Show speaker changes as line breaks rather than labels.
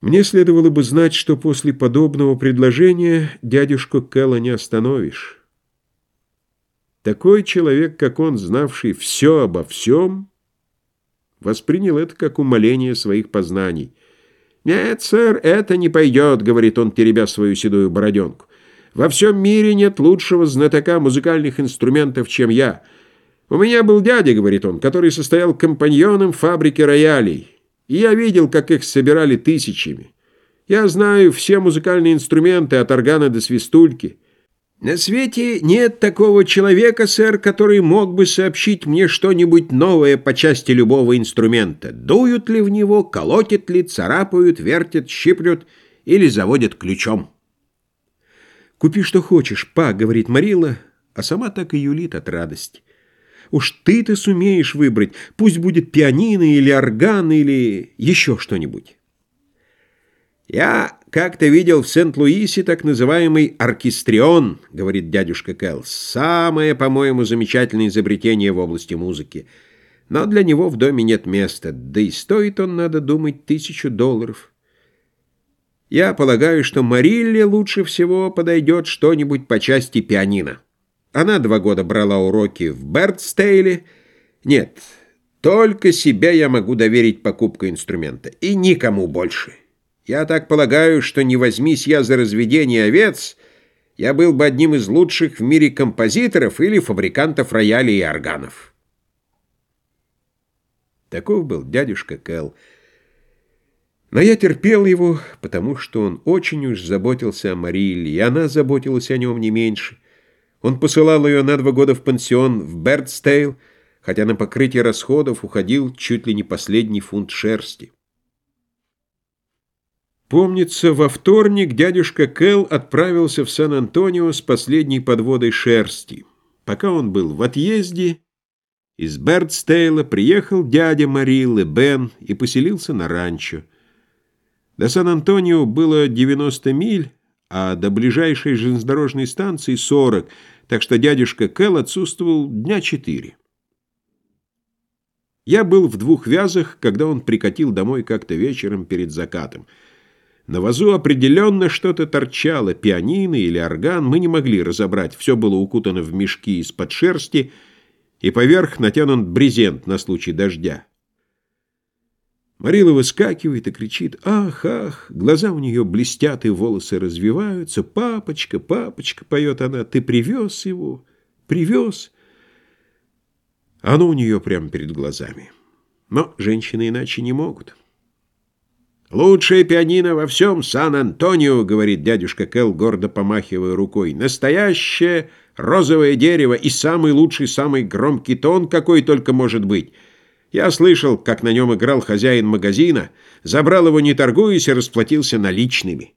Мне следовало бы знать, что после подобного предложения дядюшку Кэлла не остановишь. Такой человек, как он, знавший все обо всем, воспринял это как умоление своих познаний. «Нет, сэр, это не пойдет», — говорит он, теребя свою седую бороденку. «Во всем мире нет лучшего знатока музыкальных инструментов, чем я. У меня был дядя, — говорит он, — который состоял компаньоном фабрики роялей». И я видел, как их собирали тысячами. Я знаю все музыкальные инструменты, от органа до свистульки. На свете нет такого человека, сэр, который мог бы сообщить мне что-нибудь новое по части любого инструмента. Дуют ли в него, колотят ли, царапают, вертят, щиплют или заводят ключом. «Купи, что хочешь, па», — говорит Марила, а сама так и юлит от радости. Уж ты-то сумеешь выбрать, пусть будет пианино или орган или еще что-нибудь. «Я как-то видел в Сент-Луисе так называемый оркестрион», — говорит дядюшка Кэл. «Самое, по-моему, замечательное изобретение в области музыки. Но для него в доме нет места, да и стоит он, надо думать, тысячу долларов. Я полагаю, что Марилле лучше всего подойдет что-нибудь по части пианино». Она два года брала уроки в Бердстейле. Нет, только себя я могу доверить покупку инструмента. И никому больше. Я так полагаю, что не возьмись я за разведение овец, я был бы одним из лучших в мире композиторов или фабрикантов роялей и органов. Таков был дядюшка Кэл. Но я терпел его, потому что он очень уж заботился о Марилле, и она заботилась о нем не меньше. Он посылал ее на два года в пансион в Бердстейл, хотя на покрытие расходов уходил чуть ли не последний фунт шерсти. Помнится, во вторник дядюшка Кэл отправился в Сан-Антонио с последней подводой шерсти. Пока он был в отъезде, из Бердстейла приехал дядя Мариллы, Бен, и поселился на ранчо. До Сан-Антонио было 90 миль, а до ближайшей железнодорожной станции 40, так что дядюшка Кэл отсутствовал дня четыре. Я был в двух вязах, когда он прикатил домой как-то вечером перед закатом. На вазу определенно что-то торчало, пианино или орган, мы не могли разобрать, все было укутано в мешки из-под шерсти, и поверх натянут брезент на случай дождя. Марила выскакивает и кричит «Ах, ах!» Глаза у нее блестят и волосы развиваются. «Папочка, папочка!» — поет она. «Ты привез его? Привез?» Оно у нее прямо перед глазами. Но женщины иначе не могут. «Лучшее пианино во всем Сан-Антонио», — говорит дядюшка Кэл, гордо помахивая рукой. «Настоящее розовое дерево и самый лучший, самый громкий тон, какой только может быть». Я слышал, как на нем играл хозяин магазина, забрал его не торгуясь и расплатился наличными.